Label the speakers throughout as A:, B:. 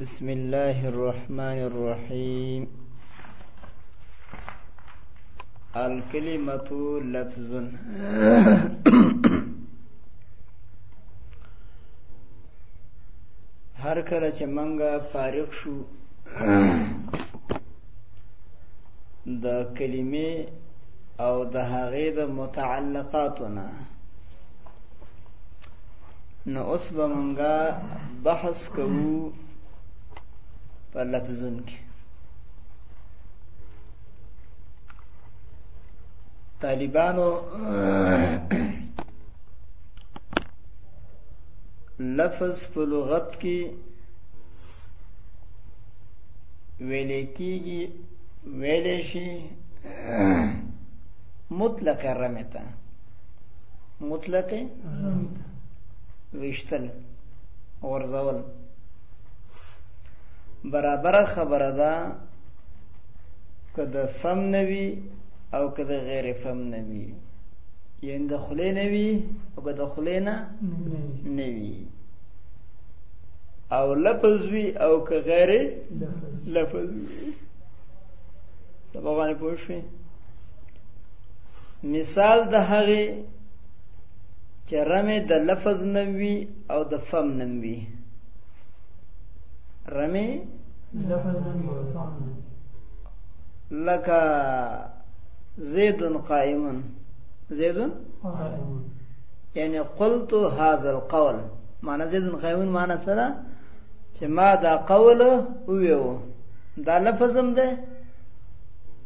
A: بسم الله الرحمن الرحيم الكلمة لفظ هر کله چې منګه فارغ شو د کلمې او د هغې د متعلقاتو نه نو اوس به مونږه بحث کوو په لفظون کې طالبانو لفظ په لغت کې ویلې کېږي ویلې شي مطلق رمته مطلق وشتل ورزول برابر خبره ده که د فم نوي او که د غیر فم نوي یعنی د خلی نوي او که د خلی نه نوي او لفظ وي او که غیر لفظ وي سبا باندې پوه شئ مثال د هغې چې رمې د لفظ نم وي او د فم نم وي رمې لکه زید قائم زید یعنی قلت هذا القول معنی زید قائم معنی سره چې ما دا قول ویو دا لفظم ده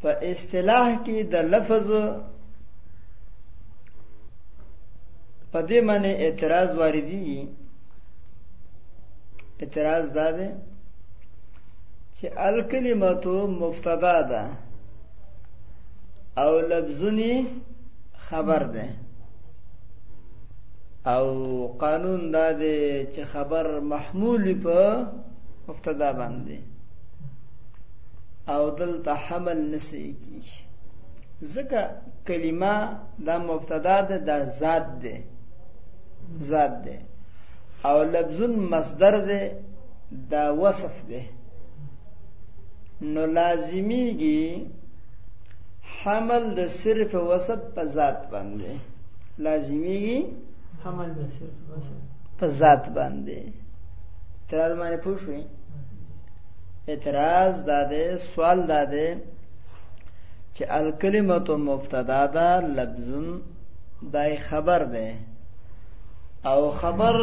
A: په اصطلاح کې د لفظ په دې معنی اعتراض واردېږي اعتراض دا دی چې الکلمتو مبتدا ده او لفظونی خبر ده او قانون دا دی چې خبر محمول په مبتدا باندې او دلته حمل نه صحیح کیږي ځکه کلمه دا مبتدا ده دا ذات ده ذات ده او لفظ مصدر ده دا وصف ده نو لازمیږي حمل د صرف وصف په ذات باندې لازمیږي
B: حمل د صرف وصف
A: په ذات باندې تر دې باندې پوښوي اعتراض دا دی سوال دا دی چې الکلمه مبتدا ده لفظ دای خبر ده او خبر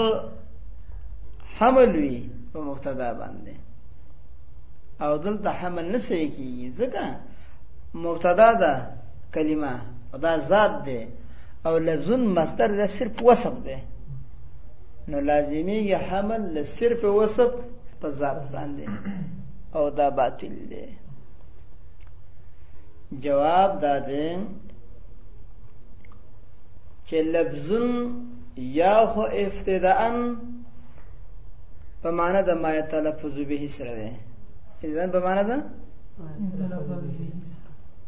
A: حمل وی په مبتدا باندې او دلته حمل نه صحیح کیږي ځکه مبتدا ده کلمه دا ذات ده او لفظ مصدر ده صرف وصف ده نو لازمیږي حمل له صرف وصف په ذات باندې او دا باطل دی جواب دا دی چې لفظن یا خو ابتداء په معنا د ما تلفظ به سره دی اذن په معنا ده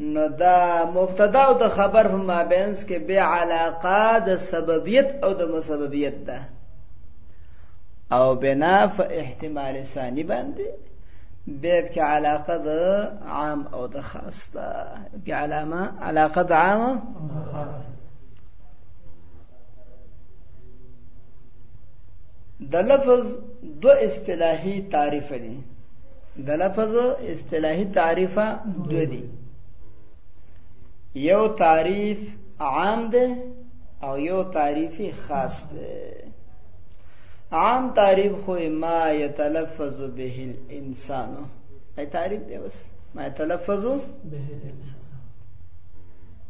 A: نو دا مبتدا او د خبر هم مابینس کې به علاقه د سببیت او د مسببیت ده او بنا ف احتمال ثانی باندې به کې علاقه د عام او د خاص ده کې علامه علاقه د عام او خاص د لفظ دو اصطلاحي تعریف دي د لفظ اصطلاحي تعریف دو دي یو تعریف عام ده او یو تعریف خاص ده عام تعریف خو ما یتلفظ به الانسان ای تعریف دی بس ما یتلفظ
B: به الانسان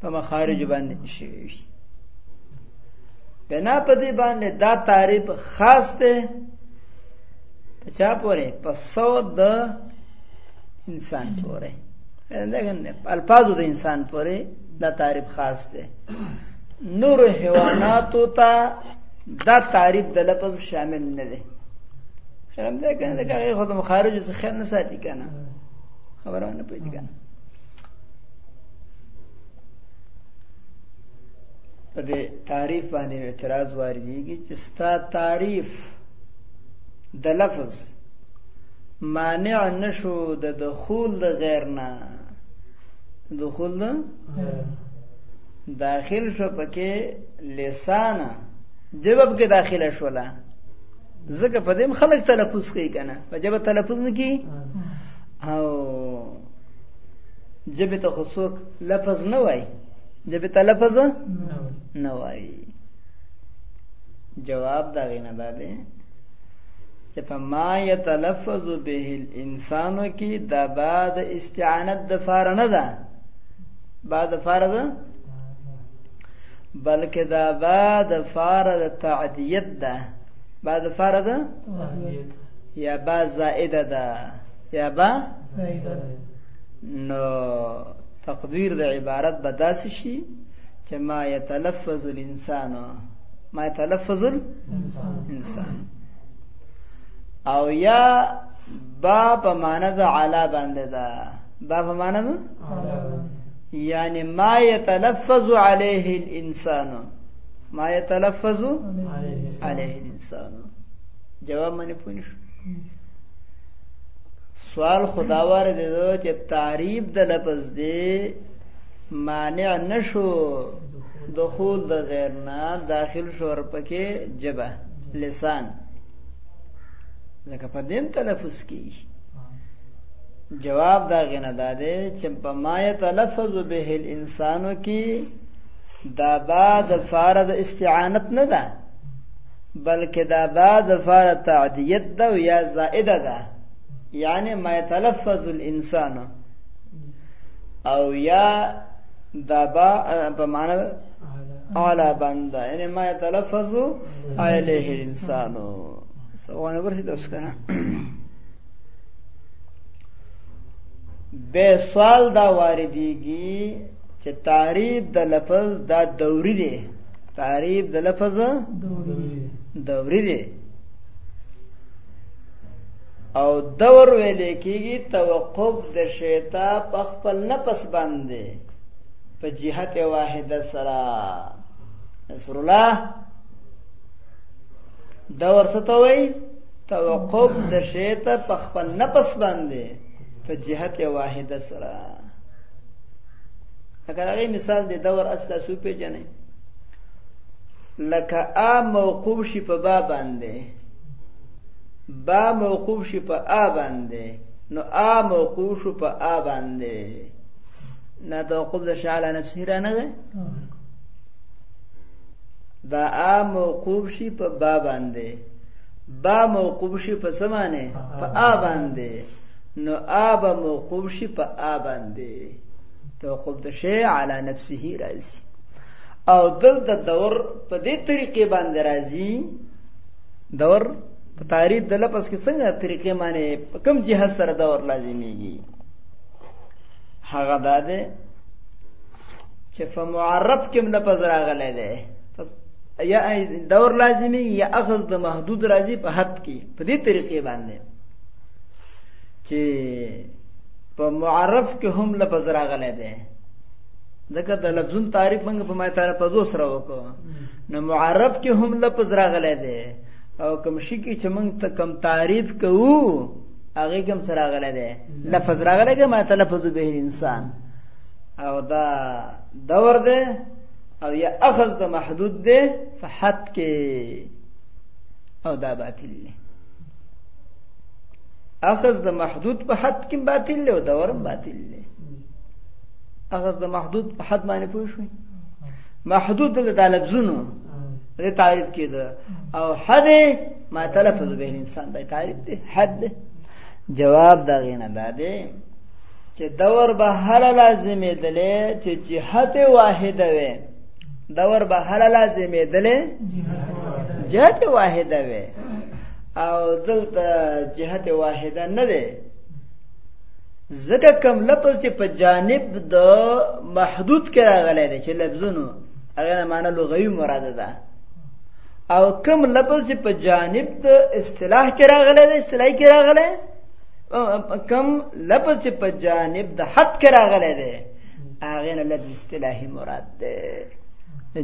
A: په مخارج باندې شوی وي بنا په دې باندې دا تعریف خاص دی په چا پورې په سو د انسان پورې دغه الفاظو د انسان پورې دا تعریف خاص دی نور حیواناتو ته دا تعریف د لفظ شامل نه دی خیرم ده کنه ده که خود مخارج څخه خیال نه ساتي کنه خبره نه پېږي کنه په دې تعریف باندې اعتراض واردېږي چې ستا تعریف د لفظ مانع نشو د دخول د غیر نه دخول د داخل شو پکې لسانه جواب کې داخله شولا زکه په دې خلک تلفظ کوي کنه په جواب تلفظ نه کوي او جبه ته خو څوک لفظ نه وای جبه ته لفظ نه وای جواب دا غینه ده ده چې په ما يتلفظ به الانسان کې د بعد استعانت د فار نه ده بعد فار ده بلکې دا بعد فار د تعدیت ده بعد فار ده یا با زائده ده یا با نو تقدیر د عبارت به داسې شي چې ما یتلفظ الانسان ما یتلفظ الانسان او یا با په معنا د علا باندې ده با په معنا ده یعنی ما یتلفظ علیه الانسان ما یتلفظ علیه الانسان جواب منه پوه سوال خداوار دی دو چې تعریب د لفظ دی مانع نشو دخول د غیر نه داخل شو پکې جبه لسان لکه په دین تلفظ کی جواب دا غنه دا دی چې په ما تلفظ به الانسانو کی دا بعد فارد استعانت نه ده بلکې دا با دفاره تعدیت ده او یا زائده ده یعنی ما یتلفظ الانسان او یا دا با په معنا علا بنده یعنی ما یتلفظ علیه الانسان سوانه ورته تاسو کنه به سوال دا واردېږي چې تعریب د لفظ دا دوري دی تعریب د لفظ دوری دی او دور ویل کېږي توقف د شیطا په خپل نفس باندې په جهت واحده سره نصر الله دور څه ته وایي توقف د شیطا په خپل نفس باندې په جهت واحده سره لکه هغه مثال دی دور اصله سو پیژنې لکه ا موقوف شي په با باندې با موقوف شي په ا باندې نو ا موقوف شو په ا باندې نه توقف د شاله نفسه را نه ده دا ا موقوف شي په با باندې با موقوف شي په سمانه په ا باندې نو آ به موقوف شي په آ باندې توقف د شی علی نفسه راځي او دلته دور په دې طریقې باندې راځي دور په تعریف د لفظ کې څنګه طریقې معنی په کوم جهت سره دور لازميږي هغه دا ده چې په معرف کې لفظ راغلی دی یا دور لازمي یا اخذ د محدود راځي په حد کې په دې طریقې باندې چې په معرف کې هم لفظ راغلی دی ځکه د لفظون تعریف موږ په ما تعالی په زو سره وکړو نو معرف کې هم لفظ راغلی دی او کوم شي کې چې موږ ته کم تعریف کوو هغه کوم سره راغلی دی لفظ راغلی دی ما ته لفظ به انسان او دا دور دی او یا اخذ د محدود دی فحت کې او دا باطل دی اخذ د محدود په حد کې باطل دی او دورم باطل دی اخذ د محدود په حد باندې پوه شوي محدود د دا لفظونو د تعریف کېده او حد ما تلفظ به الانسان دا تعریف دی حد دی جواب دا غینه دا دی چې دور به هله لازمې دلې چې جهت واحده وي دا ور به هل لازمې دلې جهت واحده وي او دلته جهت واحده نه ده زکه کم لفظ چې په جانب د محدود کې راغلی دی چې لفظونو هغه نه معنی لغوي مراد ده او کم لفظ چې په جانب د اصطلاح کې راغلی دی اصطلاحي کې راغلی کم لفظ چې په جانب د حد کې راغلی دی هغه نه لفظ اصطلاحي مراد ده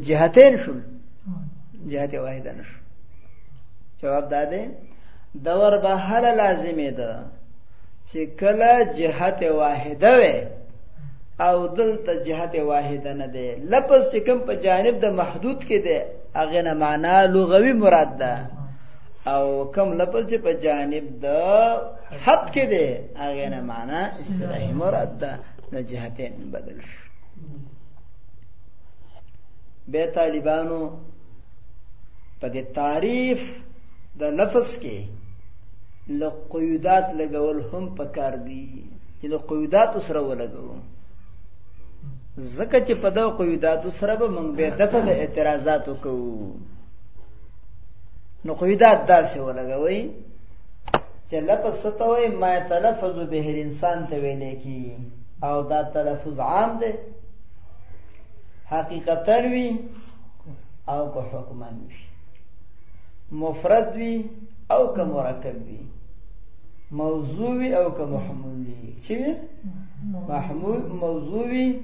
A: جهتین شول جهت واحده نشو جواب داده دور به هله لازمه ده چې کله جهت واحده وي او دلته جهت واحده نه ده لفظ چې کوم په جانب د محدود کې ده هغه نه معنا لغوي مراد ده او کم لفظ چې په جانب د حد کې دی هغه نه معنا اصطلاحي مراد ده نه جهتین بدل شو به طالبانو په دې تعریف د لفظ کې له قیودات لګول هم پکار دي چې له قیودات سره ولګو ځکه چې په دغه قیودات سره به موږ به دغه اعتراضات وکړو نو قیدات داسې ولګوي چې لفظ ستوي ما تلفظ به انسان ته ویل کی او دا تلفظ عام دی حقیقتا وی او که حکما وی مفرد وی او که مرکب وی موضوع وی او که محمول وی چی وی محمول موضوع وی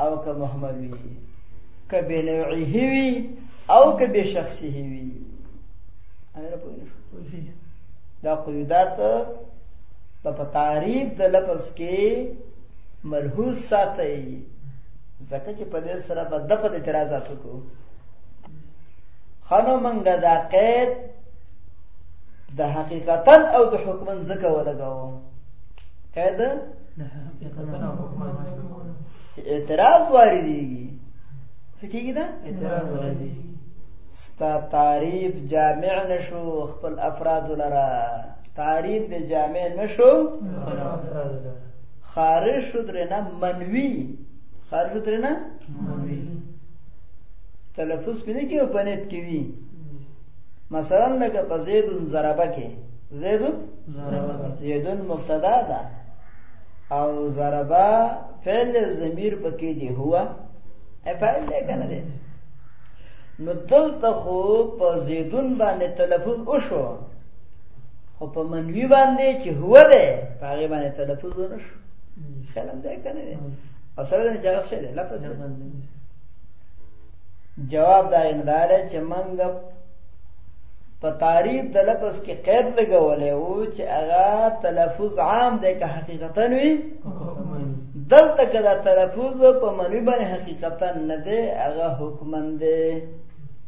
A: او که محمول وی که به نوعه وي او که به شخصي وي امر په دا قیودات په تعریف د لفظ کې ملحوظ ساتي ځکه چې په دې سره به د په اعتراضات وکړو خانو منګه دا قید د حقیقتا او د حکما ځکه ولګاو قید نه حقیقتا او حکما چې اعتراض واردېږي څه کېږي دا
B: اعتراض واردېږي
A: ستا تعریف جامع نشو خپل افراد لره تعریف د جامع نشو خارج شو درنه منوي خارج شو درنه
B: منوي
A: تلفظ پینې کې او پنيت کې وی مثلا لکه په زید ضربه کې زید ضربه زید مبتدا ده او ضربا فعل ضمیر پکې دی هوا ای فعل نه کنه دی نو دلته خو په زیدون باندې تلفظ وشو خو په منوی باندې چې هو ده په هغه باندې تلفظ ونشو خلم ده کنه او سره ده چې هغه څه ده لفظ ده جواب دا اندار چې منګ په تعریف د لفظ کې قید لګولې او چې هغه تلفظ عام دی که حقیقتا وي دلته کې دا تلفظ په منوي باندې حقیقتا نه دی هغه حکمن دی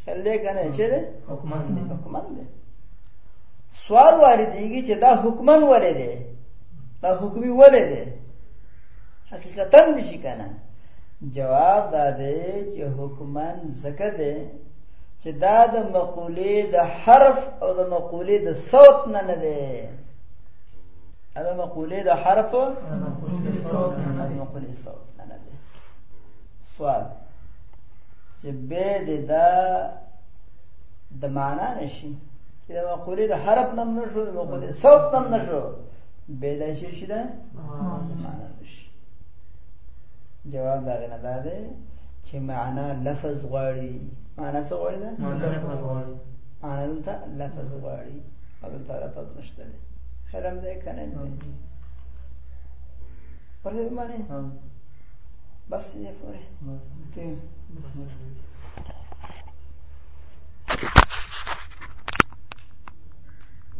A: خلې کنه چې دی
C: حکمن دی
A: حکمن دی سوال واردېږي چې دا حکمن ولې دی دا حکمي ولې دی حقیقتا نشي کنه جواب دا دی چې حکمن ځکه دی چې دا د مقولې د حرف او د مقولې د صوت نه نه دی دا مقولې د حرف او د
C: مقولې د صوت نه نه دی
A: مقولې صوت نه نه دی سوال چې به د دا د معنا نشي چې د مقولې د حرف نم نشو د مقولې صوت نم نشو به د شي شي دا معنا نشي جواب دا غنه دا دی چې معنا لفظ غواړي معنا څه غواړي دا
C: معنا لفظ غواړي
A: معنا دلته لفظ غواړي او دلته لفظ نشته دی خیرم دی کنه نه ورته معنی بس دې پوره ته بس